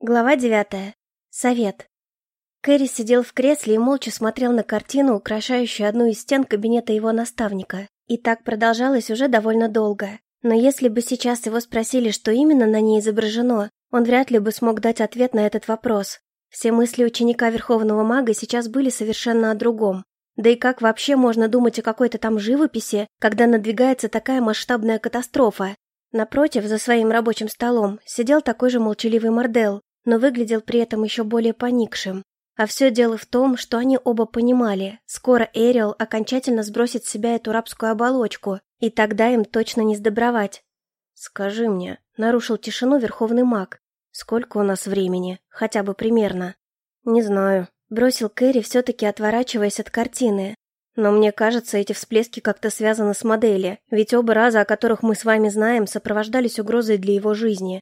Глава девятая. Совет. Кэрри сидел в кресле и молча смотрел на картину, украшающую одну из стен кабинета его наставника. И так продолжалось уже довольно долго. Но если бы сейчас его спросили, что именно на ней изображено, он вряд ли бы смог дать ответ на этот вопрос. Все мысли ученика Верховного Мага сейчас были совершенно о другом. Да и как вообще можно думать о какой-то там живописи, когда надвигается такая масштабная катастрофа? Напротив, за своим рабочим столом, сидел такой же молчаливый Мордел, но выглядел при этом еще более поникшим. А все дело в том, что они оба понимали, скоро Эриол окончательно сбросит с себя эту рабскую оболочку, и тогда им точно не сдобровать. «Скажи мне», — нарушил тишину Верховный Маг, «сколько у нас времени, хотя бы примерно?» «Не знаю», — бросил Кэрри, все-таки отворачиваясь от картины. «Но мне кажется, эти всплески как-то связаны с модели, ведь оба раза, о которых мы с вами знаем, сопровождались угрозой для его жизни.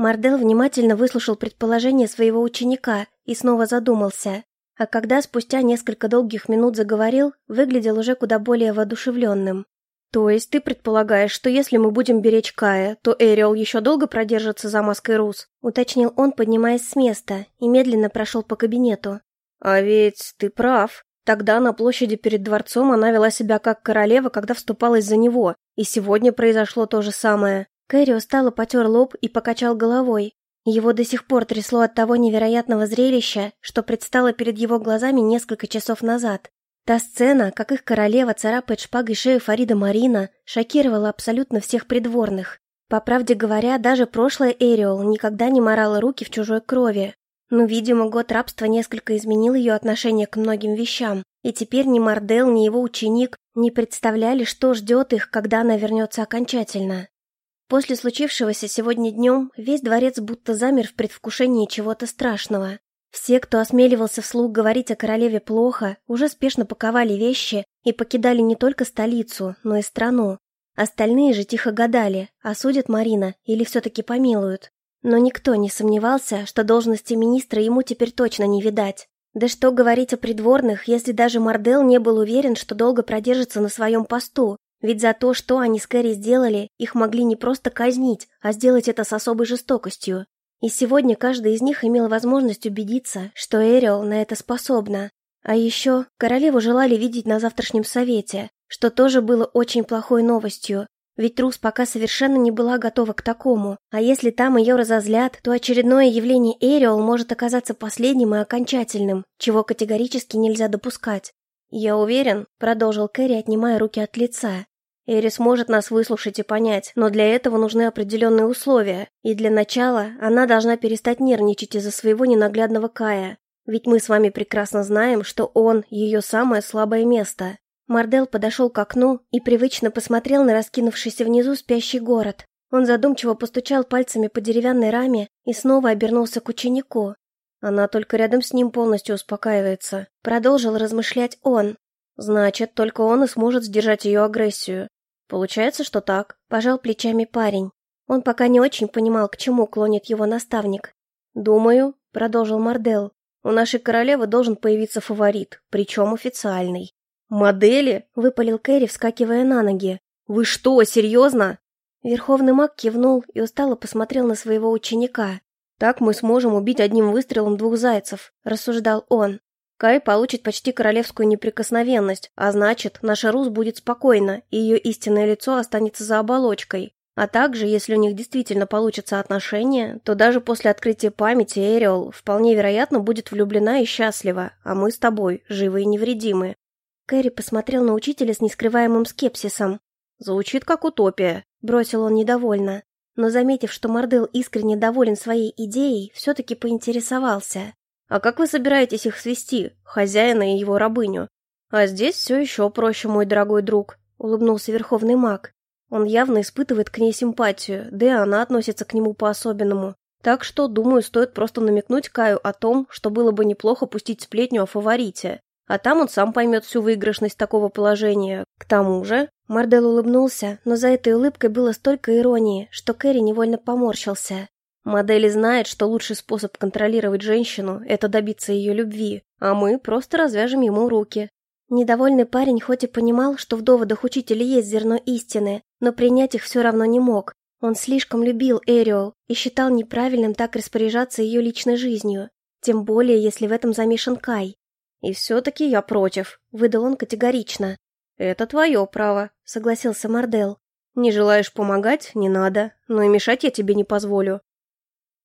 Мардел внимательно выслушал предположение своего ученика и снова задумался. А когда спустя несколько долгих минут заговорил, выглядел уже куда более воодушевленным. «То есть ты предполагаешь, что если мы будем беречь Кая, то Эриол еще долго продержится за маской Рус?» уточнил он, поднимаясь с места, и медленно прошел по кабинету. «А ведь ты прав. Тогда на площади перед дворцом она вела себя как королева, когда вступалась за него, и сегодня произошло то же самое. Кэрри устало потер лоб и покачал головой. Его до сих пор трясло от того невероятного зрелища, что предстало перед его глазами несколько часов назад. Та сцена, как их королева царапает шпагой шею Фарида Марина, шокировала абсолютно всех придворных. По правде говоря, даже прошлое Эриол никогда не морала руки в чужой крови. Но, видимо, год рабства несколько изменил ее отношение к многим вещам, и теперь ни Мардел, ни его ученик не представляли, что ждет их, когда она вернется окончательно. После случившегося сегодня днем весь дворец будто замер в предвкушении чего-то страшного. Все, кто осмеливался вслух говорить о королеве плохо, уже спешно паковали вещи и покидали не только столицу, но и страну. Остальные же тихо гадали, осудят Марина или все-таки помилуют. Но никто не сомневался, что должности министра ему теперь точно не видать. Да что говорить о придворных, если даже Мардел не был уверен, что долго продержится на своем посту, ведь за то, что они с Кэрри сделали, их могли не просто казнить, а сделать это с особой жестокостью. И сегодня каждый из них имел возможность убедиться, что Эриол на это способна. А еще королеву желали видеть на завтрашнем совете, что тоже было очень плохой новостью, ведь Трус пока совершенно не была готова к такому, а если там ее разозлят, то очередное явление Эриол может оказаться последним и окончательным, чего категорически нельзя допускать. «Я уверен», — продолжил Кэрри, отнимая руки от лица, Эрис может нас выслушать и понять, но для этого нужны определенные условия, и для начала она должна перестать нервничать из-за своего ненаглядного Кая. Ведь мы с вами прекрасно знаем, что он – ее самое слабое место. Мардел подошел к окну и привычно посмотрел на раскинувшийся внизу спящий город. Он задумчиво постучал пальцами по деревянной раме и снова обернулся к ученику. Она только рядом с ним полностью успокаивается. Продолжил размышлять он. Значит, только он и сможет сдержать ее агрессию. Получается, что так. Пожал плечами парень. Он пока не очень понимал, к чему клонит его наставник. «Думаю», — продолжил Мардел, — «у нашей королевы должен появиться фаворит, причем официальный». «Модели?» — выпалил Кэрри, вскакивая на ноги. «Вы что, серьезно?» Верховный маг кивнул и устало посмотрел на своего ученика. «Так мы сможем убить одним выстрелом двух зайцев», — рассуждал он. Кай получит почти королевскую неприкосновенность, а значит, наша Рус будет спокойна, и ее истинное лицо останется за оболочкой. А также, если у них действительно получатся отношения, то даже после открытия памяти Эриол вполне вероятно будет влюблена и счастлива, а мы с тобой живы и невредимы. Кэрри посмотрел на учителя с нескрываемым скепсисом. «Звучит как утопия», — бросил он недовольно. Но, заметив, что Мордел искренне доволен своей идеей, все-таки поинтересовался. А как вы собираетесь их свести, хозяина и его рабыню? А здесь все еще проще, мой дорогой друг, улыбнулся верховный маг. Он явно испытывает к ней симпатию, да и она относится к нему по-особенному. Так что, думаю, стоит просто намекнуть Каю о том, что было бы неплохо пустить сплетню о фаворите. А там он сам поймет всю выигрышность такого положения. К тому же... Мардел улыбнулся, но за этой улыбкой было столько иронии, что Кэрри невольно поморщился. Модель знает, что лучший способ контролировать женщину – это добиться ее любви, а мы просто развяжем ему руки. Недовольный парень хоть и понимал, что в доводах учителя есть зерно истины, но принять их все равно не мог. Он слишком любил Эриол и считал неправильным так распоряжаться ее личной жизнью, тем более, если в этом замешан Кай. «И все-таки я против», — выдал он категорично. «Это твое право», — согласился Мардел. «Не желаешь помогать? Не надо, но и мешать я тебе не позволю».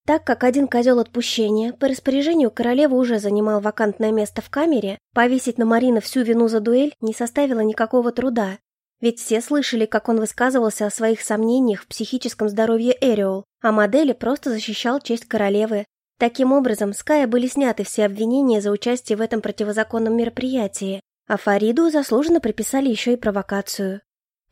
Так как один козел отпущения по распоряжению королевы уже занимал вакантное место в камере, повесить на Марина всю вину за дуэль не составило никакого труда. Ведь все слышали, как он высказывался о своих сомнениях в психическом здоровье Эриол, а модели просто защищал честь королевы. Таким образом, с Кая были сняты все обвинения за участие в этом противозаконном мероприятии, а Фариду заслуженно приписали еще и провокацию.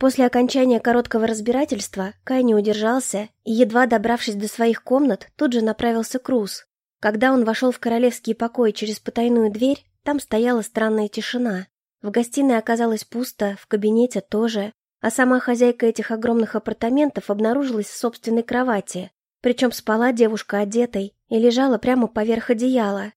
После окончания короткого разбирательства Кай не удержался и, едва добравшись до своих комнат, тут же направился к Рус. Когда он вошел в королевские покои через потайную дверь, там стояла странная тишина. В гостиной оказалось пусто, в кабинете тоже, а сама хозяйка этих огромных апартаментов обнаружилась в собственной кровати. Причем спала девушка одетой и лежала прямо поверх одеяла.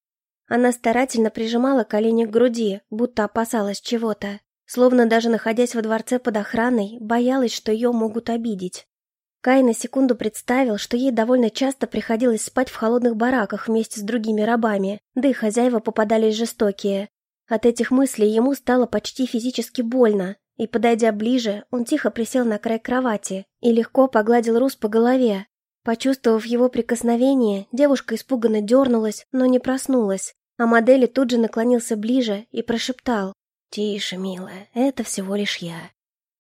Она старательно прижимала колени к груди, будто опасалась чего-то. Словно даже находясь во дворце под охраной, боялась, что ее могут обидеть. Кай на секунду представил, что ей довольно часто приходилось спать в холодных бараках вместе с другими рабами, да и хозяева попадались жестокие. От этих мыслей ему стало почти физически больно, и, подойдя ближе, он тихо присел на край кровати и легко погладил Рус по голове. Почувствовав его прикосновение, девушка испуганно дернулась, но не проснулась, а модели тут же наклонился ближе и прошептал «Тише, милая, это всего лишь я».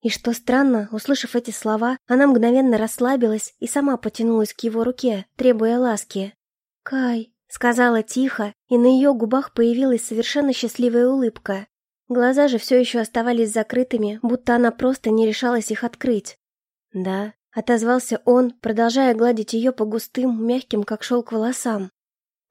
И что странно, услышав эти слова, она мгновенно расслабилась и сама потянулась к его руке, требуя ласки. «Кай», — сказала тихо, и на ее губах появилась совершенно счастливая улыбка. Глаза же все еще оставались закрытыми, будто она просто не решалась их открыть. «Да», — отозвался он, продолжая гладить ее по густым, мягким, как шелк волосам.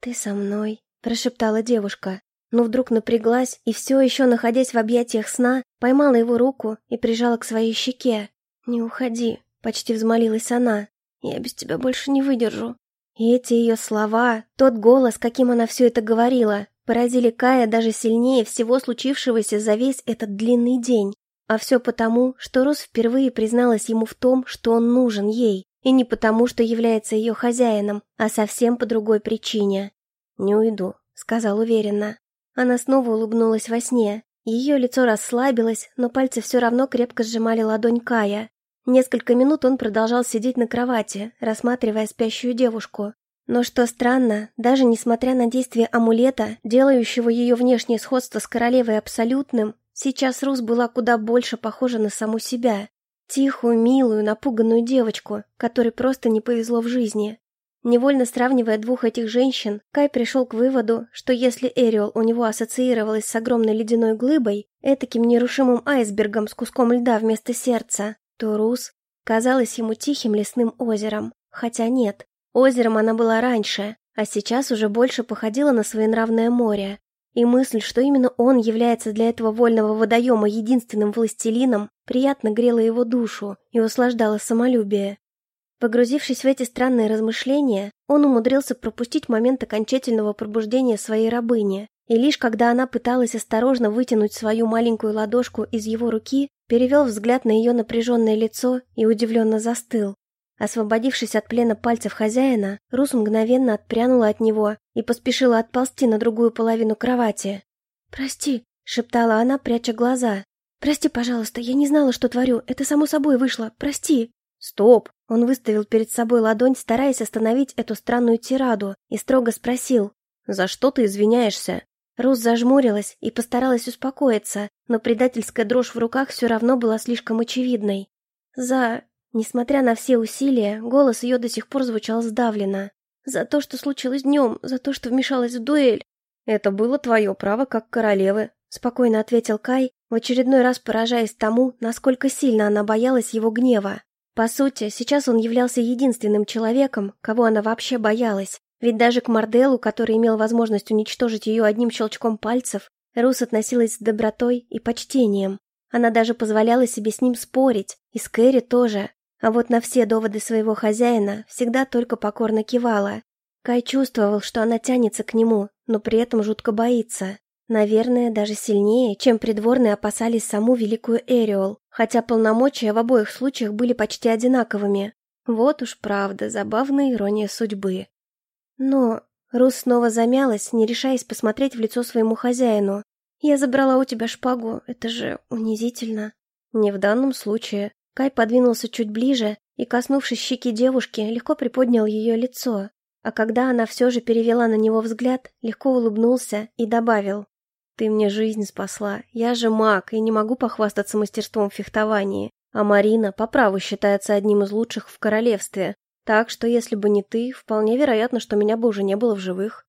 «Ты со мной», — прошептала девушка но вдруг напряглась и все еще, находясь в объятиях сна, поймала его руку и прижала к своей щеке. «Не уходи», — почти взмолилась она. «Я без тебя больше не выдержу». И эти ее слова, тот голос, каким она все это говорила, поразили Кая даже сильнее всего случившегося за весь этот длинный день. А все потому, что Рос впервые призналась ему в том, что он нужен ей, и не потому, что является ее хозяином, а совсем по другой причине. «Не уйду», — сказал уверенно. Она снова улыбнулась во сне. Ее лицо расслабилось, но пальцы все равно крепко сжимали ладонь Кая. Несколько минут он продолжал сидеть на кровати, рассматривая спящую девушку. Но что странно, даже несмотря на действие амулета, делающего ее внешнее сходство с королевой абсолютным, сейчас Рус была куда больше похожа на саму себя. Тихую, милую, напуганную девочку, которой просто не повезло в жизни. Невольно сравнивая двух этих женщин, Кай пришел к выводу, что если Эриол у него ассоциировалась с огромной ледяной глыбой, этаким нерушимым айсбергом с куском льда вместо сердца, то Рус казалась ему тихим лесным озером. Хотя нет, озером она была раньше, а сейчас уже больше походила на своенравное море. И мысль, что именно он является для этого вольного водоема единственным властелином, приятно грела его душу и услаждала самолюбие. Погрузившись в эти странные размышления, он умудрился пропустить момент окончательного пробуждения своей рабыни, и лишь когда она пыталась осторожно вытянуть свою маленькую ладошку из его руки, перевел взгляд на ее напряженное лицо и удивленно застыл. Освободившись от плена пальцев хозяина, Рус мгновенно отпрянула от него и поспешила отползти на другую половину кровати. «Прости», — шептала она, пряча глаза. «Прости, пожалуйста, я не знала, что творю. Это само собой вышло. Прости». «Стоп!» Он выставил перед собой ладонь, стараясь остановить эту странную тираду, и строго спросил. «За что ты извиняешься?» Рус зажмурилась и постаралась успокоиться, но предательская дрожь в руках все равно была слишком очевидной. «За...» Несмотря на все усилия, голос ее до сих пор звучал сдавленно. «За то, что случилось днем, за то, что вмешалась в дуэль». «Это было твое право, как королевы», — спокойно ответил Кай, в очередной раз поражаясь тому, насколько сильно она боялась его гнева. По сути, сейчас он являлся единственным человеком, кого она вообще боялась, ведь даже к Марделу, который имел возможность уничтожить ее одним щелчком пальцев, Рус относилась с добротой и почтением. Она даже позволяла себе с ним спорить, и с Кэрри тоже. А вот на все доводы своего хозяина всегда только покорно кивала. Кай чувствовал, что она тянется к нему, но при этом жутко боится. Наверное, даже сильнее, чем придворные опасались саму великую Эриол, хотя полномочия в обоих случаях были почти одинаковыми. Вот уж правда, забавная ирония судьбы. Но Рус снова замялась, не решаясь посмотреть в лицо своему хозяину. «Я забрала у тебя шпагу, это же унизительно». «Не в данном случае». Кай подвинулся чуть ближе и, коснувшись щеки девушки, легко приподнял ее лицо. А когда она все же перевела на него взгляд, легко улыбнулся и добавил. «Ты мне жизнь спасла. Я же маг и не могу похвастаться мастерством в фехтовании. А Марина по праву считается одним из лучших в королевстве. Так что, если бы не ты, вполне вероятно, что меня бы уже не было в живых.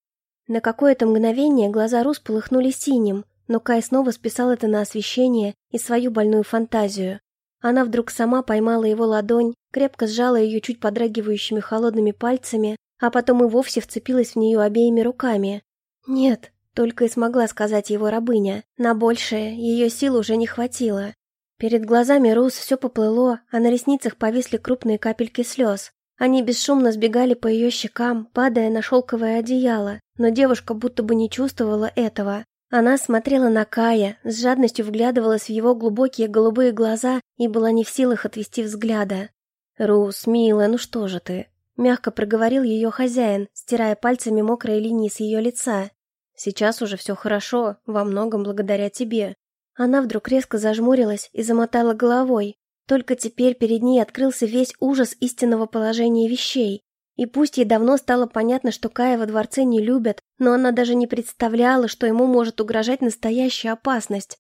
На какое-то мгновение глаза Рус полыхнули синим, но Кай снова списал это на освещение и свою больную фантазию. Она вдруг сама поймала его ладонь, крепко сжала ее чуть подрагивающими холодными пальцами, а потом и вовсе вцепилась в нее обеими руками. «Нет», — только и смогла сказать его рабыня, на большее ее сил уже не хватило. Перед глазами Рус все поплыло, а на ресницах повисли крупные капельки слез. Они бесшумно сбегали по ее щекам, падая на шелковое одеяло, но девушка будто бы не чувствовала этого. Она смотрела на Кая, с жадностью вглядывалась в его глубокие голубые глаза и была не в силах отвести взгляда. «Рус, милая, ну что же ты?» Мягко проговорил ее хозяин, стирая пальцами мокрые линии с ее лица. «Сейчас уже все хорошо, во многом благодаря тебе». Она вдруг резко зажмурилась и замотала головой, только теперь перед ней открылся весь ужас истинного положения вещей. И пусть ей давно стало понятно, что Кая во дворце не любят, но она даже не представляла, что ему может угрожать настоящая опасность.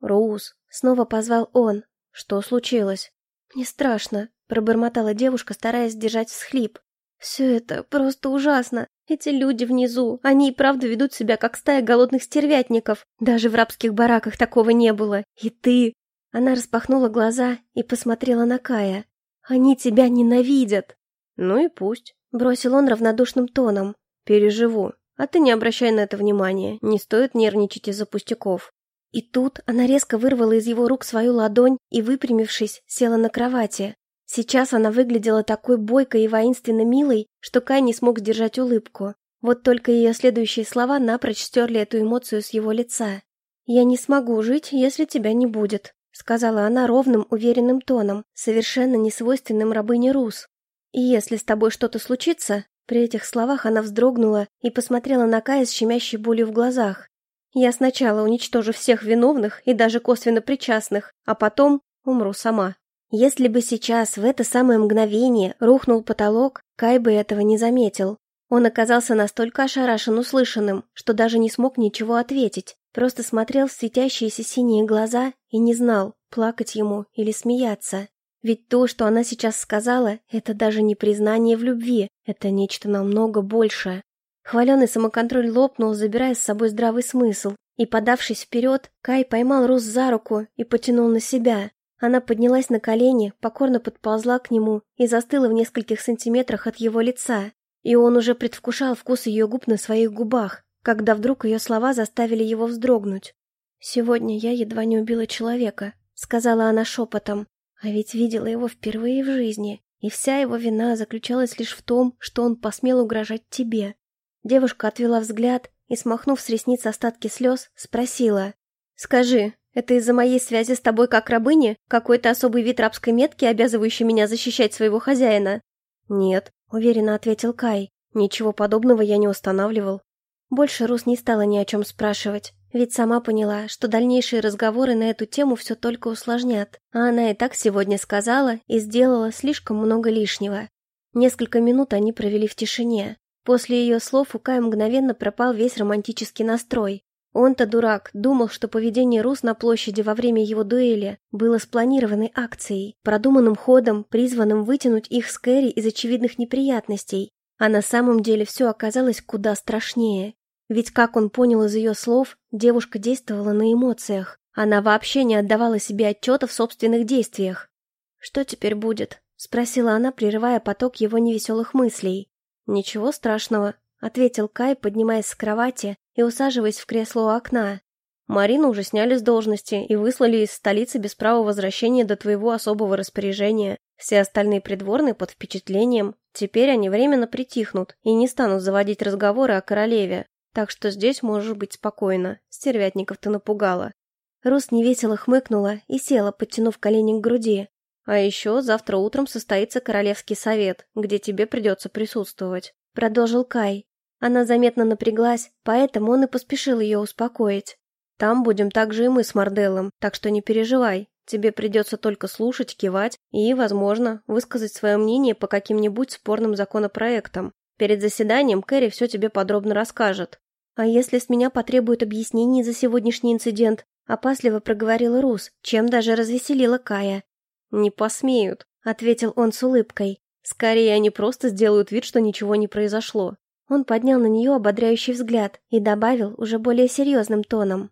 «Роуз», — снова позвал он. «Что случилось?» «Мне страшно», — пробормотала девушка, стараясь сдержать всхлип. «Все это просто ужасно. Эти люди внизу, они и правда ведут себя как стая голодных стервятников. Даже в рабских бараках такого не было. И ты, она распахнула глаза и посмотрела на Кая. «Они тебя ненавидят!» «Ну и пусть», — бросил он равнодушным тоном. «Переживу. А ты не обращай на это внимания, не стоит нервничать из-за пустяков». И тут она резко вырвала из его рук свою ладонь и, выпрямившись, села на кровати. Сейчас она выглядела такой бойкой и воинственно милой, что Кай не смог сдержать улыбку. Вот только ее следующие слова напрочь стерли эту эмоцию с его лица. «Я не смогу жить, если тебя не будет», сказала она ровным, уверенным тоном, совершенно несвойственным рабыне Рус. «И если с тобой что-то случится...» При этих словах она вздрогнула и посмотрела на Кая с щемящей болью в глазах. «Я сначала уничтожу всех виновных и даже косвенно причастных, а потом умру сама». Если бы сейчас, в это самое мгновение, рухнул потолок, Кай бы этого не заметил. Он оказался настолько ошарашен услышанным, что даже не смог ничего ответить. Просто смотрел в светящиеся синие глаза и не знал, плакать ему или смеяться. Ведь то, что она сейчас сказала, это даже не признание в любви, это нечто намного большее. Хваленый самоконтроль лопнул, забирая с собой здравый смысл. И, подавшись вперед, Кай поймал Рус за руку и потянул на себя. Она поднялась на колени, покорно подползла к нему и застыла в нескольких сантиметрах от его лица. И он уже предвкушал вкус ее губ на своих губах, когда вдруг ее слова заставили его вздрогнуть. «Сегодня я едва не убила человека», — сказала она шепотом, «а ведь видела его впервые в жизни, и вся его вина заключалась лишь в том, что он посмел угрожать тебе». Девушка отвела взгляд и, смахнув с ресниц остатки слез, спросила, «Скажи, это из-за моей связи с тобой как рабыни? Какой-то особый вид рабской метки, обязывающий меня защищать своего хозяина?» «Нет», — уверенно ответил Кай. «Ничего подобного я не устанавливал. Больше Рус не стала ни о чем спрашивать, ведь сама поняла, что дальнейшие разговоры на эту тему все только усложнят, а она и так сегодня сказала и сделала слишком много лишнего. Несколько минут они провели в тишине. После ее слов у Кая мгновенно пропал весь романтический настрой. Он-то дурак, думал, что поведение Рус на площади во время его дуэли было спланированной акцией, продуманным ходом, призванным вытянуть их с Кэрри из очевидных неприятностей. А на самом деле все оказалось куда страшнее. Ведь, как он понял из ее слов, девушка действовала на эмоциях. Она вообще не отдавала себе отчета в собственных действиях. «Что теперь будет?» — спросила она, прерывая поток его невеселых мыслей. «Ничего страшного», — ответил Кай, поднимаясь с кровати и усаживаясь в кресло у окна. «Марину уже сняли с должности и выслали из столицы без права возвращения до твоего особого распоряжения. Все остальные придворные под впечатлением. Теперь они временно притихнут и не станут заводить разговоры о королеве. Так что здесь можешь быть спокойно. Стервятников ты напугала. Рус невесело хмыкнула и села, подтянув колени к груди. А еще завтра утром состоится Королевский совет, где тебе придется присутствовать», — продолжил Кай. Она заметно напряглась, поэтому он и поспешил ее успокоить. «Там будем также и мы с Марделлом, так что не переживай. Тебе придется только слушать, кивать и, возможно, высказать свое мнение по каким-нибудь спорным законопроектам. Перед заседанием Кэрри все тебе подробно расскажет. А если с меня потребуют объяснений за сегодняшний инцидент? Опасливо проговорила Рус, чем даже развеселила Кая. «Не посмеют», — ответил он с улыбкой. «Скорее, они просто сделают вид, что ничего не произошло». Он поднял на нее ободряющий взгляд и добавил уже более серьезным тоном.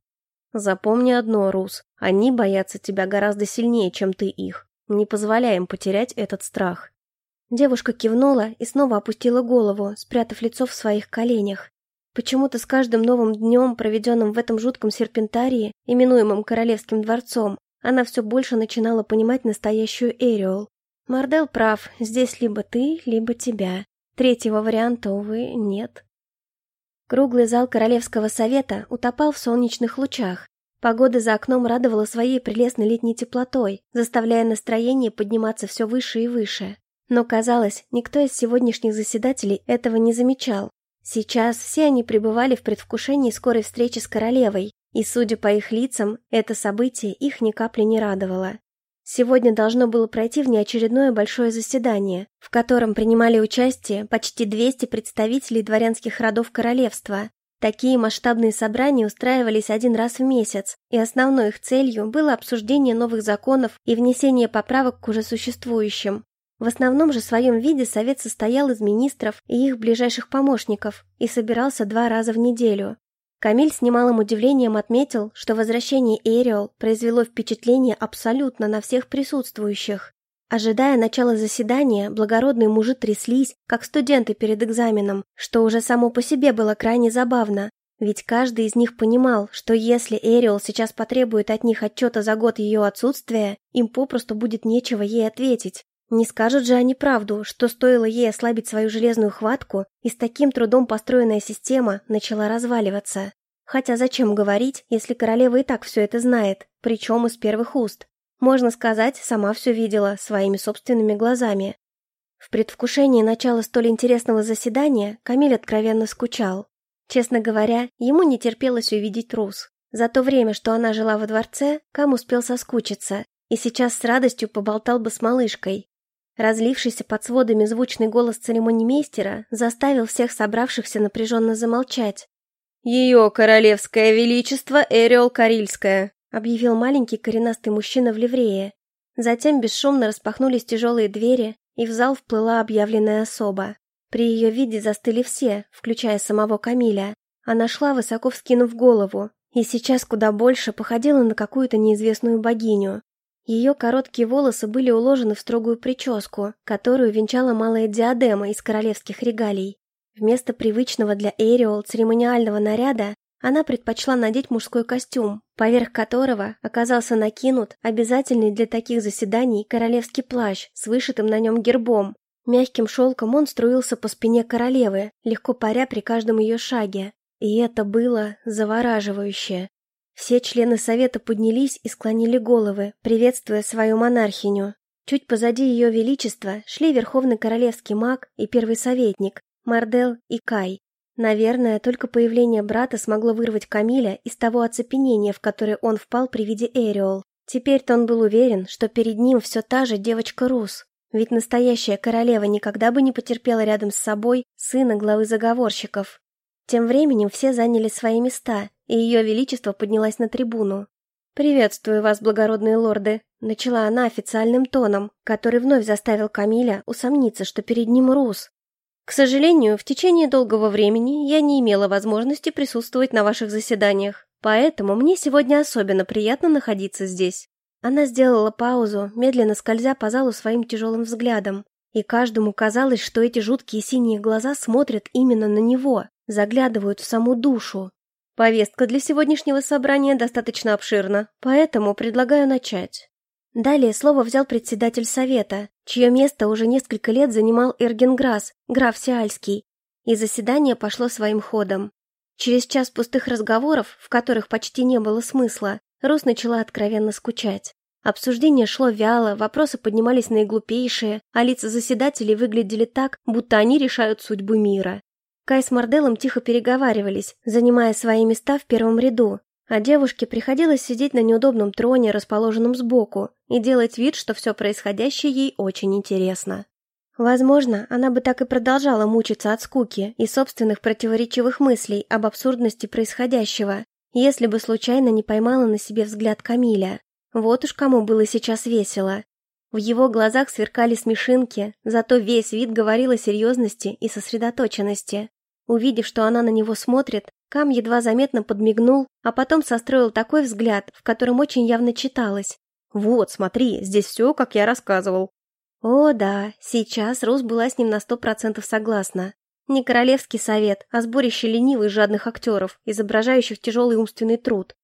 Запомни одно, Рус, они боятся тебя гораздо сильнее, чем ты их. Не позволяй им потерять этот страх. Девушка кивнула и снова опустила голову, спрятав лицо в своих коленях. Почему-то с каждым новым днем, проведенным в этом жутком серпентарии, именуемом Королевским дворцом, она все больше начинала понимать настоящую Эриол. Мардел прав, здесь либо ты, либо тебя. Третьего варианта, увы, нет. Круглый зал Королевского совета утопал в солнечных лучах. Погода за окном радовала своей прелестной летней теплотой, заставляя настроение подниматься все выше и выше. Но, казалось, никто из сегодняшних заседателей этого не замечал. Сейчас все они пребывали в предвкушении скорой встречи с королевой, и, судя по их лицам, это событие их ни капли не радовало. Сегодня должно было пройти внеочередное большое заседание, в котором принимали участие почти 200 представителей дворянских родов королевства. Такие масштабные собрания устраивались один раз в месяц, и основной их целью было обсуждение новых законов и внесение поправок к уже существующим. В основном же своем виде совет состоял из министров и их ближайших помощников и собирался два раза в неделю. Камиль с немалым удивлением отметил, что возвращение Эриол произвело впечатление абсолютно на всех присутствующих. Ожидая начала заседания, благородные мужи тряслись, как студенты перед экзаменом, что уже само по себе было крайне забавно. Ведь каждый из них понимал, что если Эриол сейчас потребует от них отчета за год ее отсутствия, им попросту будет нечего ей ответить. Не скажут же они правду, что стоило ей ослабить свою железную хватку, и с таким трудом построенная система начала разваливаться. Хотя зачем говорить, если королева и так все это знает, причем из первых уст? Можно сказать, сама все видела своими собственными глазами. В предвкушении начала столь интересного заседания Камиль откровенно скучал. Честно говоря, ему не терпелось увидеть Рус. За то время, что она жила во дворце, Кам успел соскучиться, и сейчас с радостью поболтал бы с малышкой, Разлившийся под сводами звучный голос церемонимейстера заставил всех собравшихся напряженно замолчать. «Ее королевское величество Эриол Карильская», объявил маленький коренастый мужчина в ливрее. Затем бесшумно распахнулись тяжелые двери, и в зал вплыла объявленная особа. При ее виде застыли все, включая самого Камиля. Она шла, высоко вскинув голову, и сейчас куда больше походила на какую-то неизвестную богиню. Ее короткие волосы были уложены в строгую прическу, которую венчала малая диадема из королевских регалий. Вместо привычного для Эриол церемониального наряда она предпочла надеть мужской костюм, поверх которого оказался накинут обязательный для таких заседаний королевский плащ с вышитым на нем гербом. Мягким шелком он струился по спине королевы, легко паря при каждом ее шаге. И это было завораживающе. Все члены совета поднялись и склонили головы, приветствуя свою монархиню. Чуть позади ее величества шли верховный королевский маг и первый советник, Мардел и Кай. Наверное, только появление брата смогло вырвать Камиля из того оцепенения, в которое он впал при виде Эриол. Теперь-то он был уверен, что перед ним все та же девочка Рус. Ведь настоящая королева никогда бы не потерпела рядом с собой сына главы заговорщиков. Тем временем все заняли свои места, и ее величество поднялась на трибуну. «Приветствую вас, благородные лорды», — начала она официальным тоном, который вновь заставил Камиля усомниться, что перед ним рус. «К сожалению, в течение долгого времени я не имела возможности присутствовать на ваших заседаниях, поэтому мне сегодня особенно приятно находиться здесь». Она сделала паузу, медленно скользя по залу своим тяжелым взглядом, и каждому казалось, что эти жуткие синие глаза смотрят именно на него, заглядывают в саму душу. Повестка для сегодняшнего собрания достаточно обширна, поэтому предлагаю начать. Далее слово взял председатель совета, чье место уже несколько лет занимал Эргенграсс, граф Сиальский, и заседание пошло своим ходом. Через час пустых разговоров, в которых почти не было смысла, Рус начала откровенно скучать. Обсуждение шло вяло, вопросы поднимались наиглупейшие, а лица заседателей выглядели так, будто они решают судьбу мира. Кай с Марделом тихо переговаривались, занимая свои места в первом ряду, а девушке приходилось сидеть на неудобном троне, расположенном сбоку, и делать вид, что все происходящее ей очень интересно. Возможно, она бы так и продолжала мучиться от скуки и собственных противоречивых мыслей об абсурдности происходящего, если бы случайно не поймала на себе взгляд Камиля. Вот уж кому было сейчас весело. В его глазах сверкали смешинки, зато весь вид говорил о серьезности и сосредоточенности. Увидев, что она на него смотрит, Кам едва заметно подмигнул, а потом состроил такой взгляд, в котором очень явно читалось. «Вот, смотри, здесь все, как я рассказывал». О, да, сейчас Рус была с ним на сто процентов согласна. Не королевский совет, а сборище ленивых жадных актеров, изображающих тяжелый умственный труд.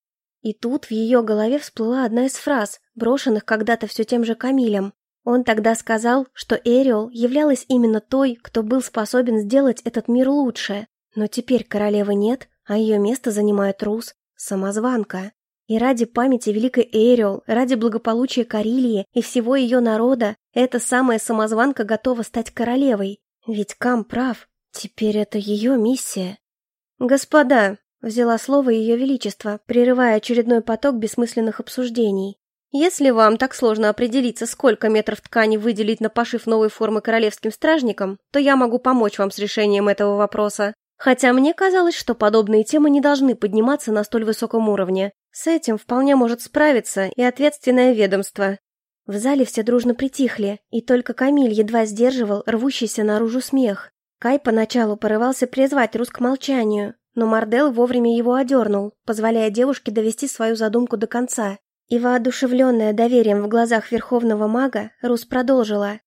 И тут в ее голове всплыла одна из фраз, брошенных когда-то все тем же Камилем. Он тогда сказал, что Эриол являлась именно той, кто был способен сделать этот мир лучше. Но теперь королевы нет, а ее место занимает Рус, самозванка. И ради памяти великой Эриол, ради благополучия Карелии и всего ее народа, эта самая самозванка готова стать королевой. Ведь Кам прав, теперь это ее миссия. «Господа», Взяла слово Ее Величество, прерывая очередной поток бессмысленных обсуждений. «Если вам так сложно определиться, сколько метров ткани выделить на пошив новой формы королевским стражникам, то я могу помочь вам с решением этого вопроса. Хотя мне казалось, что подобные темы не должны подниматься на столь высоком уровне. С этим вполне может справиться и ответственное ведомство». В зале все дружно притихли, и только Камиль едва сдерживал рвущийся наружу смех. Кай поначалу порывался призвать Рус к молчанию, но Мардел вовремя его одернул, позволяя девушке довести свою задумку до конца. И воодушевленная доверием в глазах верховного мага, Рус продолжила.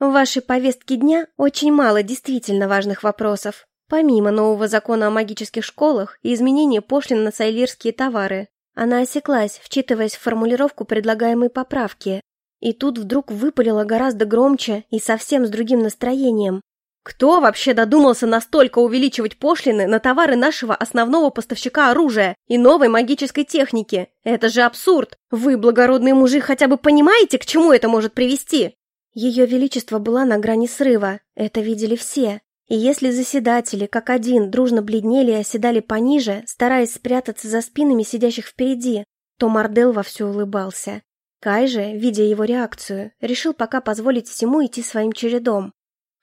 «В вашей повестке дня очень мало действительно важных вопросов, помимо нового закона о магических школах и изменения пошлин на сайлирские товары». Она осеклась, вчитываясь в формулировку предлагаемой поправки, и тут вдруг выпалила гораздо громче и совсем с другим настроением. Кто вообще додумался настолько увеличивать пошлины на товары нашего основного поставщика оружия и новой магической техники? Это же абсурд! Вы, благородные мужи, хотя бы понимаете, к чему это может привести? Ее Величество была на грани срыва, это видели все. И если заседатели, как один, дружно бледнели и оседали пониже, стараясь спрятаться за спинами сидящих впереди, то Мардел вовсю улыбался. Кай же, видя его реакцию, решил пока позволить всему идти своим чередом.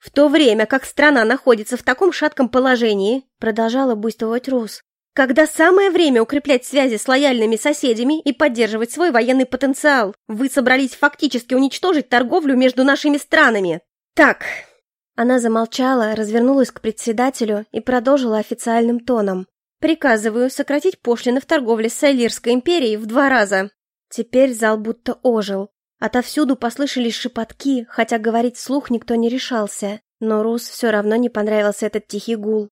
В то время как страна находится в таком шатком положении, продолжала буйствовать Рус, когда самое время укреплять связи с лояльными соседями и поддерживать свой военный потенциал, вы собрались фактически уничтожить торговлю между нашими странами. Так. Она замолчала, развернулась к председателю и продолжила официальным тоном. Приказываю сократить пошлины в торговле с Сайлирской империей в два раза. Теперь зал будто ожил. Отовсюду послышались шепотки, хотя говорить вслух никто не решался, но Рус все равно не понравился этот тихий гул.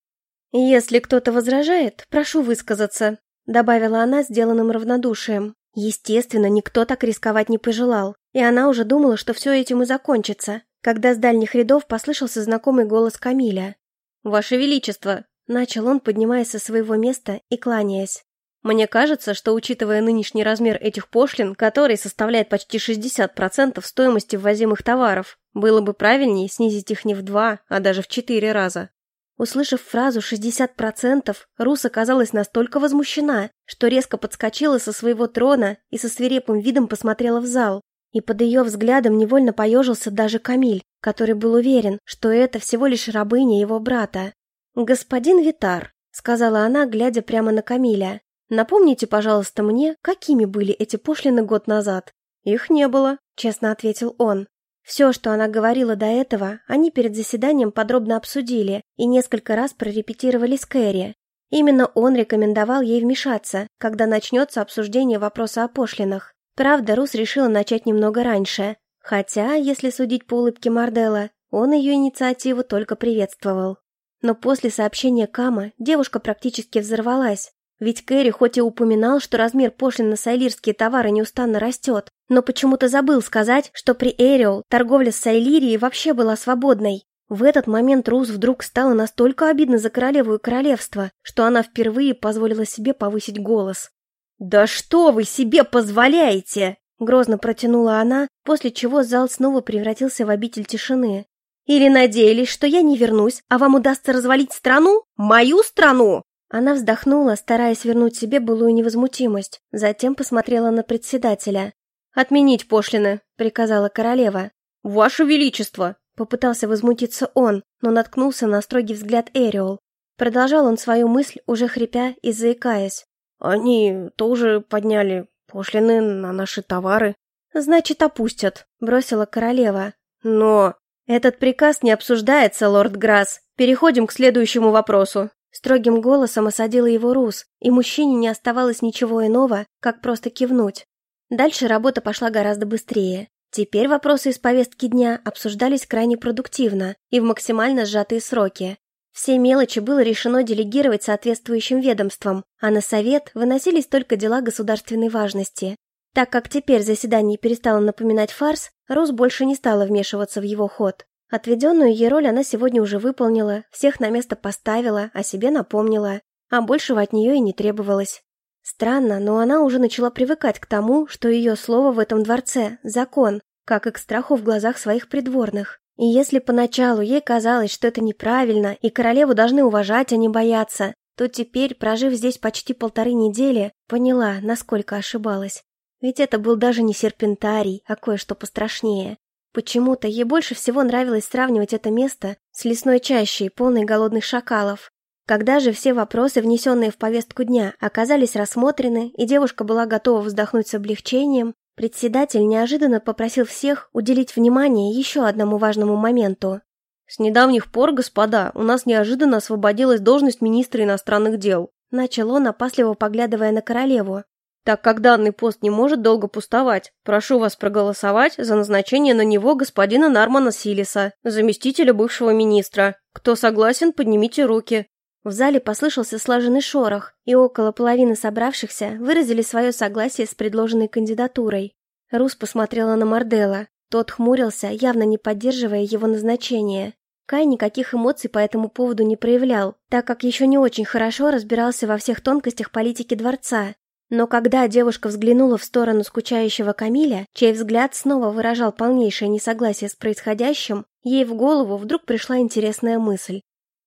«Если кто-то возражает, прошу высказаться», — добавила она сделанным равнодушием. Естественно, никто так рисковать не пожелал, и она уже думала, что все этим и закончится, когда с дальних рядов послышался знакомый голос Камиля. «Ваше Величество!» — начал он, поднимаясь со своего места и кланяясь. Мне кажется, что учитывая нынешний размер этих пошлин, который составляет почти 60% стоимости ввозимых товаров, было бы правильнее снизить их не в два, а даже в четыре раза. Услышав фразу «60%», Рус оказалась настолько возмущена, что резко подскочила со своего трона и со свирепым видом посмотрела в зал. И под ее взглядом невольно поежился даже Камиль, который был уверен, что это всего лишь рабыня его брата. «Господин Витар», — сказала она, глядя прямо на Камиля, Напомните, пожалуйста, мне, какими были эти пошлины год назад? Их не было, честно ответил он. Все, что она говорила до этого, они перед заседанием подробно обсудили и несколько раз прорепетировали с Кэрри. Именно он рекомендовал ей вмешаться, когда начнется обсуждение вопроса о пошлинах. Правда, Рус решила начать немного раньше. Хотя, если судить по улыбке Мардела, он ее инициативу только приветствовал. Но после сообщения Кама девушка практически взорвалась. Ведь Кэрри хоть и упоминал, что размер пошлин на сайлирские товары неустанно растет, но почему-то забыл сказать, что при Эриол торговля с Сайлирией вообще была свободной. В этот момент Рус вдруг стало настолько обидно за королеву и королевство, что она впервые позволила себе повысить голос. «Да что вы себе позволяете?» Грозно протянула она, после чего зал снова превратился в обитель тишины. «Или надеялись, что я не вернусь, а вам удастся развалить страну? Мою страну!» Она вздохнула, стараясь вернуть себе былую невозмутимость, затем посмотрела на председателя. «Отменить пошлины», — приказала королева. «Ваше Величество!» — попытался возмутиться он, но наткнулся на строгий взгляд Эриол. Продолжал он свою мысль, уже хрипя и заикаясь. «Они тоже подняли пошлины на наши товары». «Значит, опустят», — бросила королева. «Но...» «Этот приказ не обсуждается, лорд Грасс. Переходим к следующему вопросу». Строгим голосом осадила его Рус, и мужчине не оставалось ничего иного, как просто кивнуть. Дальше работа пошла гораздо быстрее. Теперь вопросы из повестки дня обсуждались крайне продуктивно и в максимально сжатые сроки. Все мелочи было решено делегировать соответствующим ведомствам, а на совет выносились только дела государственной важности. Так как теперь заседание перестало напоминать фарс, Рус больше не стала вмешиваться в его ход. Отведенную ей роль она сегодня уже выполнила, всех на место поставила, о себе напомнила, а большего от нее и не требовалось. Странно, но она уже начала привыкать к тому, что ее слово в этом дворце – закон, как и к страху в глазах своих придворных. И если поначалу ей казалось, что это неправильно, и королеву должны уважать, а не бояться, то теперь, прожив здесь почти полторы недели, поняла, насколько ошибалась. Ведь это был даже не серпентарий, а кое-что пострашнее. Почему-то ей больше всего нравилось сравнивать это место с лесной чащей, полной голодных шакалов. Когда же все вопросы, внесенные в повестку дня, оказались рассмотрены, и девушка была готова вздохнуть с облегчением, Председатель неожиданно попросил всех уделить внимание еще одному важному моменту. «С недавних пор, господа, у нас неожиданно освободилась должность министра иностранных дел», начал он, опасливо поглядывая на королеву. «Так как данный пост не может долго пустовать, прошу вас проголосовать за назначение на него господина Нармана Силиса, заместителя бывшего министра. Кто согласен, поднимите руки». В зале послышался слаженный шорох, и около половины собравшихся выразили свое согласие с предложенной кандидатурой. Рус посмотрела на Мардела. Тот хмурился, явно не поддерживая его назначение. Кай никаких эмоций по этому поводу не проявлял, так как еще не очень хорошо разбирался во всех тонкостях политики дворца. Но когда девушка взглянула в сторону скучающего Камиля, чей взгляд снова выражал полнейшее несогласие с происходящим, ей в голову вдруг пришла интересная мысль.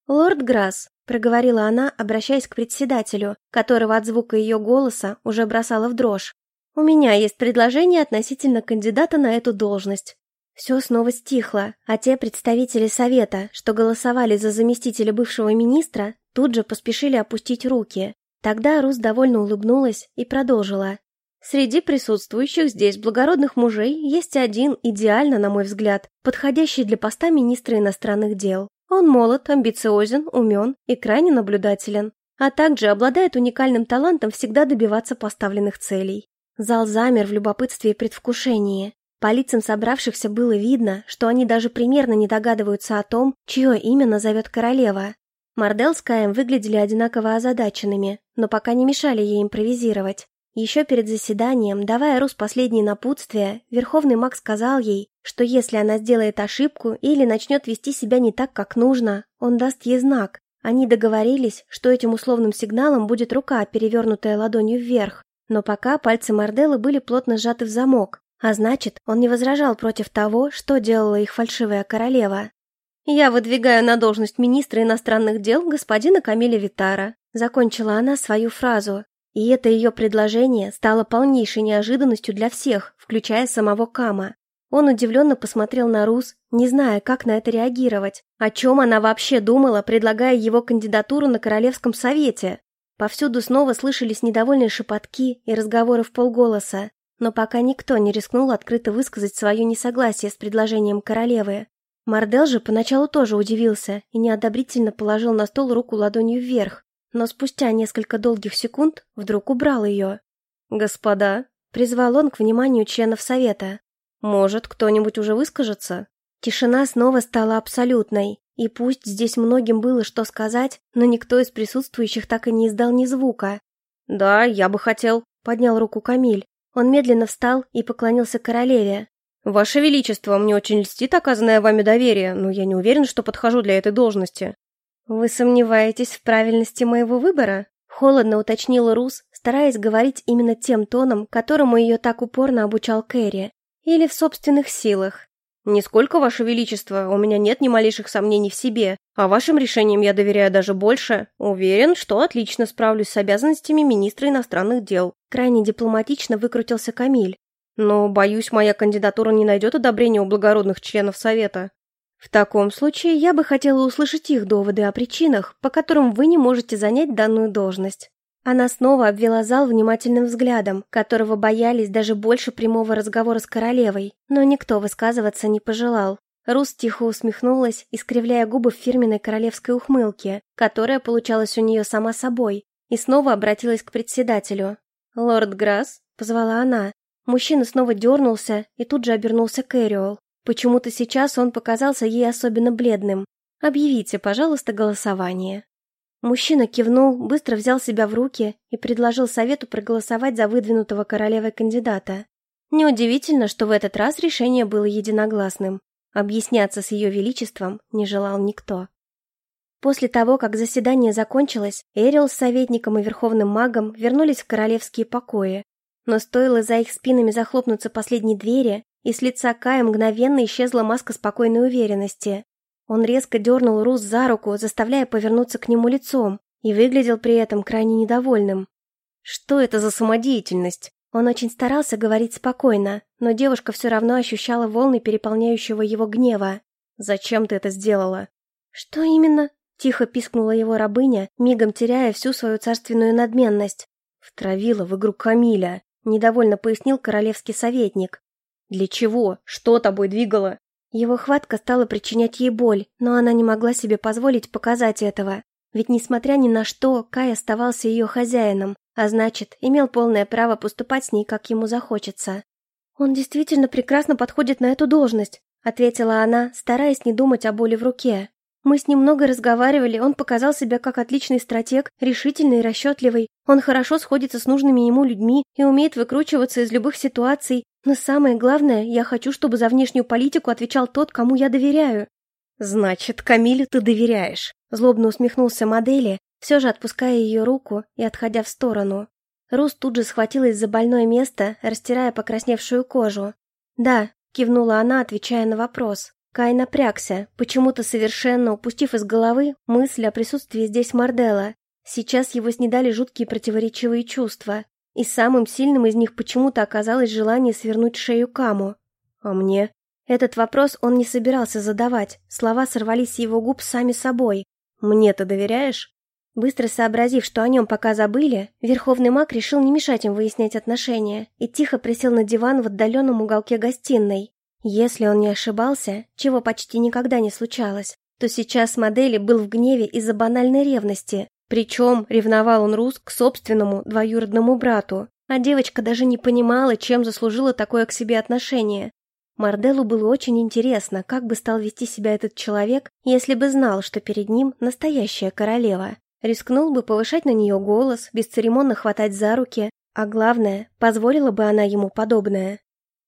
«Лорд Грасс, проговорила она, обращаясь к председателю, которого от звука ее голоса уже бросала в дрожь. «У меня есть предложение относительно кандидата на эту должность». Все снова стихло, а те представители совета, что голосовали за заместителя бывшего министра, тут же поспешили опустить руки. Тогда Рус довольно улыбнулась и продолжила. Среди присутствующих здесь благородных мужей есть один, идеально, на мой взгляд, подходящий для поста министра иностранных дел. Он молод, амбициозен, умен и крайне наблюдателен, а также обладает уникальным талантом всегда добиваться поставленных целей. Зал замер в любопытстве и предвкушении. По лицам собравшихся было видно, что они даже примерно не догадываются о том, чье имя назовет королева. Мардел с Каем выглядели одинаково озадаченными, но пока не мешали ей импровизировать. Еще перед заседанием, давая Рус последние напутствия, Верховный маг сказал ей, что если она сделает ошибку или начнет вести себя не так, как нужно, он даст ей знак. Они договорились, что этим условным сигналом будет рука, перевернутая ладонью вверх. Но пока пальцы Марделы были плотно сжаты в замок, а значит, он не возражал против того, что делала их фальшивая королева. «Я выдвигаю на должность министра иностранных дел господина Камиля Витара», закончила она свою фразу, и это ее предложение стало полнейшей неожиданностью для всех, включая самого Кама. Он удивленно посмотрел на Рус, не зная, как на это реагировать. О чем она вообще думала, предлагая его кандидатуру на Королевском совете? Повсюду снова слышались недовольные шепотки и разговоры в полголоса, но пока никто не рискнул открыто высказать свое несогласие с предложением королевы. Мардел же поначалу тоже удивился и неодобрительно положил на стол руку ладонью вверх, но спустя несколько долгих секунд вдруг убрал ее. «Господа», — призвал он к вниманию членов совета, «может, кто-нибудь уже выскажется?» Тишина снова стала абсолютной, и пусть здесь многим было что сказать, но никто из присутствующих так и не издал ни звука. «Да, я бы хотел», — поднял руку Камиль. Он медленно встал и поклонился королеве. «Ваше Величество, мне очень льстит оказанное вами доверие, но я не уверен, что подхожу для этой должности. «Вы сомневаетесь в правильности моего выбора?» Холодно уточнила Рус, стараясь говорить именно тем тоном, которому ее так упорно обучал Кэрри. Или в собственных силах. «Нисколько, Ваше Величество, у меня нет ни малейших сомнений в себе, а вашим решениям я доверяю даже больше. Уверен, что отлично справлюсь с обязанностями министра иностранных дел». Крайне дипломатично выкрутился Камиль. «Но, боюсь, моя кандидатура не найдет одобрения у благородных членов Совета». «В таком случае я бы хотела услышать их доводы о причинах, по которым вы не можете занять данную должность». Она снова обвела зал внимательным взглядом, которого боялись даже больше прямого разговора с королевой, но никто высказываться не пожелал. Рус тихо усмехнулась, искривляя губы в фирменной королевской ухмылке, которая получалась у нее сама собой, и снова обратилась к председателю. «Лорд Грасс?» — позвала она. Мужчина снова дернулся и тут же обернулся к Эриол. Почему-то сейчас он показался ей особенно бледным. «Объявите, пожалуйста, голосование». Мужчина кивнул, быстро взял себя в руки и предложил совету проголосовать за выдвинутого королевой кандидата. Неудивительно, что в этот раз решение было единогласным. Объясняться с ее величеством не желал никто. После того, как заседание закончилось, Эрил с советником и верховным магом вернулись в королевские покои. Но стоило за их спинами захлопнуться последней двери, и с лица Кая мгновенно исчезла маска спокойной уверенности. Он резко дернул Рус за руку, заставляя повернуться к нему лицом, и выглядел при этом крайне недовольным. Что это за самодеятельность? Он очень старался говорить спокойно, но девушка все равно ощущала волны переполняющего его гнева. «Зачем ты это сделала?» «Что именно?» — тихо пискнула его рабыня, мигом теряя всю свою царственную надменность. «Втравила в игру Камиля», — недовольно пояснил королевский советник. «Для чего? Что тобой двигало?» Его хватка стала причинять ей боль, но она не могла себе позволить показать этого. Ведь, несмотря ни на что, Кай оставался ее хозяином, а значит, имел полное право поступать с ней, как ему захочется. «Он действительно прекрасно подходит на эту должность», — ответила она, стараясь не думать о боли в руке. Мы с ним много разговаривали, он показал себя как отличный стратег, решительный и расчетливый. Он хорошо сходится с нужными ему людьми и умеет выкручиваться из любых ситуаций. Но самое главное, я хочу, чтобы за внешнюю политику отвечал тот, кому я доверяю. «Значит, Камилю ты доверяешь», — злобно усмехнулся модели, все же отпуская ее руку и отходя в сторону. Рус тут же схватилась за больное место, растирая покрасневшую кожу. «Да», — кивнула она, отвечая на вопрос. Кай напрягся, почему-то совершенно упустив из головы мысль о присутствии здесь Мардела. Сейчас его снедали жуткие противоречивые чувства, и самым сильным из них почему-то оказалось желание свернуть шею Каму. А мне? Этот вопрос он не собирался задавать, слова сорвались с его губ сами собой. «Мне ты доверяешь?» Быстро сообразив, что о нем пока забыли, Верховный маг решил не мешать им выяснять отношения и тихо присел на диван в отдаленном уголке гостиной. Если он не ошибался, чего почти никогда не случалось, то сейчас модели был в гневе из-за банальной ревности. Причем ревновал он Рус к собственному двоюродному брату, а девочка даже не понимала, чем заслужила такое к себе отношение. Марделу было очень интересно, как бы стал вести себя этот человек, если бы знал, что перед ним настоящая королева. Рискнул бы повышать на нее голос, бесцеремонно хватать за руки, а главное, позволила бы она ему подобное.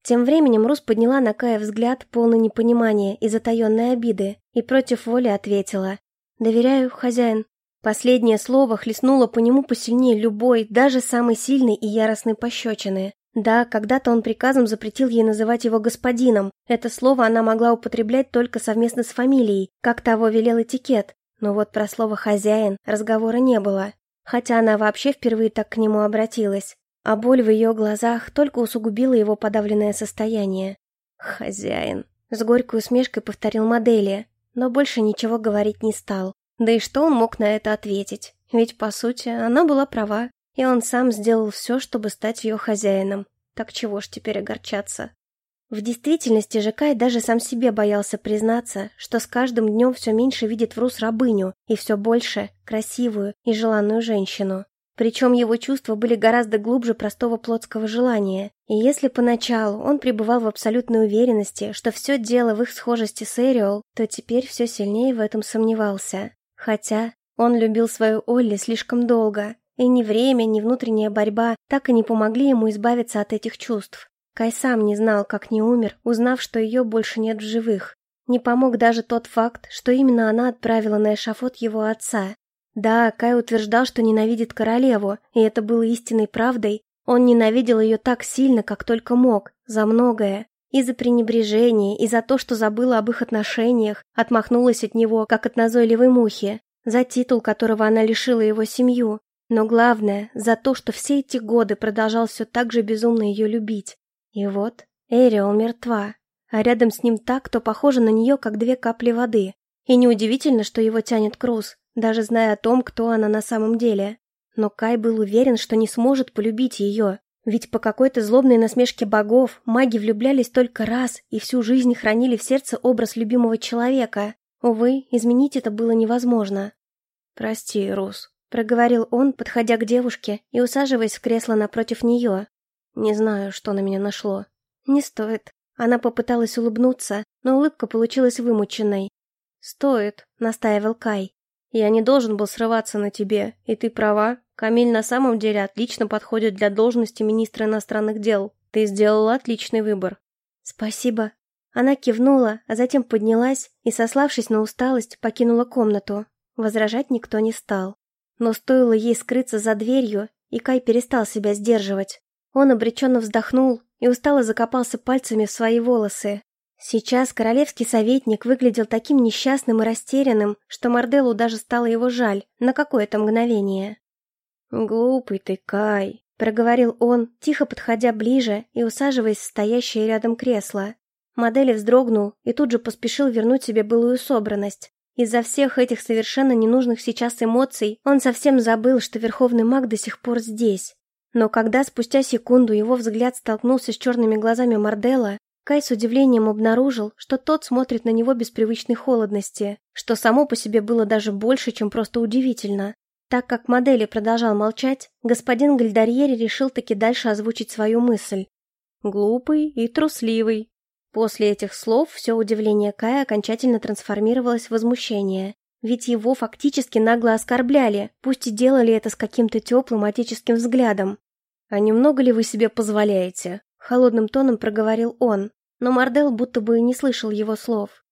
Тем временем Рус подняла на Кая взгляд, полный непонимания и затаенной обиды, и против воли ответила. «Доверяю, хозяин». Последнее слово хлестнуло по нему посильнее любой, даже самой сильной и яростной пощечины. Да, когда-то он приказом запретил ей называть его господином. Это слово она могла употреблять только совместно с фамилией, как того велел этикет. Но вот про слово «хозяин» разговора не было. Хотя она вообще впервые так к нему обратилась а боль в ее глазах только усугубила его подавленное состояние. «Хозяин», — с горькой усмешкой повторил модели, но больше ничего говорить не стал. Да и что он мог на это ответить? Ведь, по сути, она была права, и он сам сделал все, чтобы стать ее хозяином. Так чего ж теперь огорчаться? В действительности же Кай даже сам себе боялся признаться, что с каждым днем все меньше видит в Рус рабыню и все больше красивую и желанную женщину. Причем его чувства были гораздо глубже простого плотского желания. И если поначалу он пребывал в абсолютной уверенности, что все дело в их схожести с Эриол, то теперь все сильнее в этом сомневался. Хотя он любил свою Олли слишком долго, и ни время, ни внутренняя борьба так и не помогли ему избавиться от этих чувств. Кай сам не знал, как не умер, узнав, что ее больше нет в живых. Не помог даже тот факт, что именно она отправила на эшафот его отца, Да, Кай утверждал, что ненавидит королеву, и это было истинной правдой. Он ненавидел ее так сильно, как только мог, за многое. И за пренебрежение, и за то, что забыла об их отношениях, отмахнулась от него, как от назойливой мухи, за титул, которого она лишила его семью, но главное, за то, что все эти годы продолжал все так же безумно ее любить. И вот Эриол мертва, а рядом с ним так, кто похожа на нее, как две капли воды. И неудивительно, что его тянет Круз, даже зная о том, кто она на самом деле. Но Кай был уверен, что не сможет полюбить ее, ведь по какой-то злобной насмешке богов маги влюблялись только раз и всю жизнь хранили в сердце образ любимого человека. Увы, изменить это было невозможно. «Прости, Рус», — проговорил он, подходя к девушке и усаживаясь в кресло напротив нее. «Не знаю, что на меня нашло». «Не стоит». Она попыталась улыбнуться, но улыбка получилась вымученной. «Стоит», — настаивал Кай. «Я не должен был срываться на тебе, и ты права, Камиль на самом деле отлично подходит для должности министра иностранных дел. Ты сделала отличный выбор. Спасибо. Она кивнула, а затем поднялась и, сославшись на усталость, покинула комнату. Возражать никто не стал. Но стоило ей скрыться за дверью, и Кай перестал себя сдерживать. Он обреченно вздохнул и устало закопался пальцами в свои волосы. Сейчас королевский советник выглядел таким несчастным и растерянным, что Марделу даже стало его жаль на какое-то мгновение. «Глупый ты, Кай», — проговорил он, тихо подходя ближе и усаживаясь в стоящее рядом кресло. Модели вздрогнул и тут же поспешил вернуть себе былую собранность. Из-за всех этих совершенно ненужных сейчас эмоций он совсем забыл, что Верховный Маг до сих пор здесь. Но когда спустя секунду его взгляд столкнулся с черными глазами Мардела, Кай с удивлением обнаружил, что тот смотрит на него без привычной холодности, что само по себе было даже больше, чем просто удивительно. Так как модели продолжал молчать, господин Гальдарьери решил таки дальше озвучить свою мысль. Глупый и трусливый. После этих слов все удивление Кая окончательно трансформировалось в возмущение. Ведь его фактически нагло оскорбляли, пусть и делали это с каким-то теплым отеческим взглядом. «А немного ли вы себе позволяете?» — холодным тоном проговорил он, но Мардел будто бы не слышал его слов.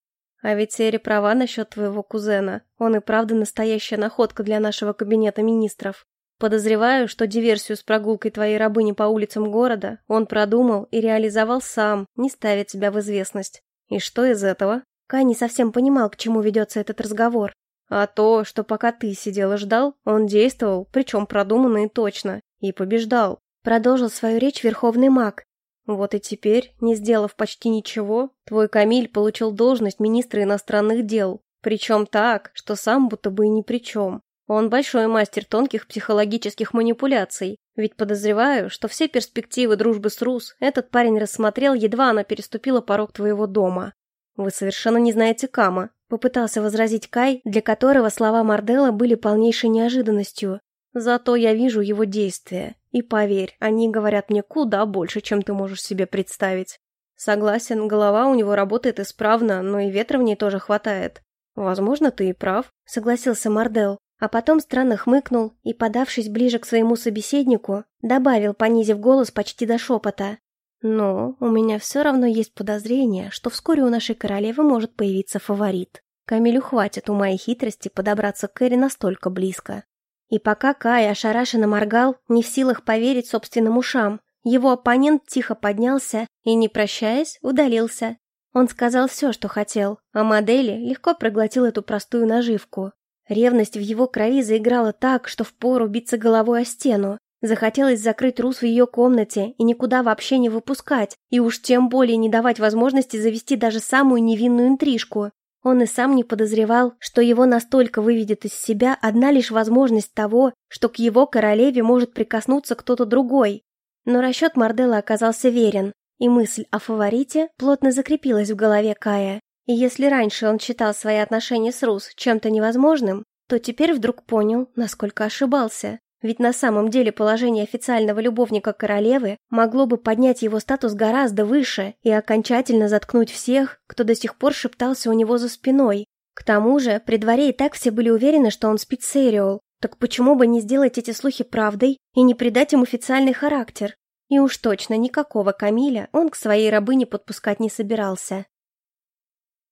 А ведь Эри права насчет твоего кузена. Он и правда настоящая находка для нашего кабинета министров. Подозреваю, что диверсию с прогулкой твоей рабыни по улицам города он продумал и реализовал сам, не ставя тебя в известность. И что из этого? Кай не совсем понимал, к чему ведется этот разговор. А то, что пока ты сидел и ждал, он действовал, причем продуманно и точно, и побеждал. Продолжил свою речь верховный маг, вот и теперь, не сделав почти ничего, твой Камиль получил должность министра иностранных дел. Причем так, что сам будто бы и ни при чем. Он большой мастер тонких психологических манипуляций, ведь подозреваю, что все перспективы дружбы с Рус этот парень рассмотрел, едва она переступила порог твоего дома. Вы совершенно не знаете Кама, попытался возразить Кай, для которого слова Мардела были полнейшей неожиданностью. Зато я вижу его действия. И поверь, они говорят мне куда больше, чем ты можешь себе представить. Согласен, голова у него работает исправно, но и ветра в ней тоже хватает. Возможно, ты и прав, согласился Мардел, а потом странно хмыкнул и, подавшись ближе к своему собеседнику, добавил, понизив голос почти до шепота. Но у меня все равно есть подозрение, что вскоре у нашей королевы может появиться фаворит. Камилю хватит у моей хитрости подобраться к Кэрри настолько близко. И пока Кай ошарашенно моргал, не в силах поверить собственным ушам, его оппонент тихо поднялся и, не прощаясь, удалился. Он сказал все, что хотел, а модели легко проглотил эту простую наживку. Ревность в его крови заиграла так, что впору биться головой о стену. Захотелось закрыть Рус в ее комнате и никуда вообще не выпускать, и уж тем более не давать возможности завести даже самую невинную интрижку. Он и сам не подозревал, что его настолько выведет из себя одна лишь возможность того, что к его королеве может прикоснуться кто-то другой. Но расчет Мардела оказался верен, и мысль о фаворите плотно закрепилась в голове Кая. И если раньше он считал свои отношения с Рус чем-то невозможным, то теперь вдруг понял, насколько ошибался. Ведь на самом деле положение официального любовника королевы могло бы поднять его статус гораздо выше и окончательно заткнуть всех, кто до сих пор шептался у него за спиной. К тому же, при дворе и так все были уверены, что он спит с Эриол. Так почему бы не сделать эти слухи правдой и не придать им официальный характер? И уж точно никакого Камиля он к своей рабыне подпускать не собирался.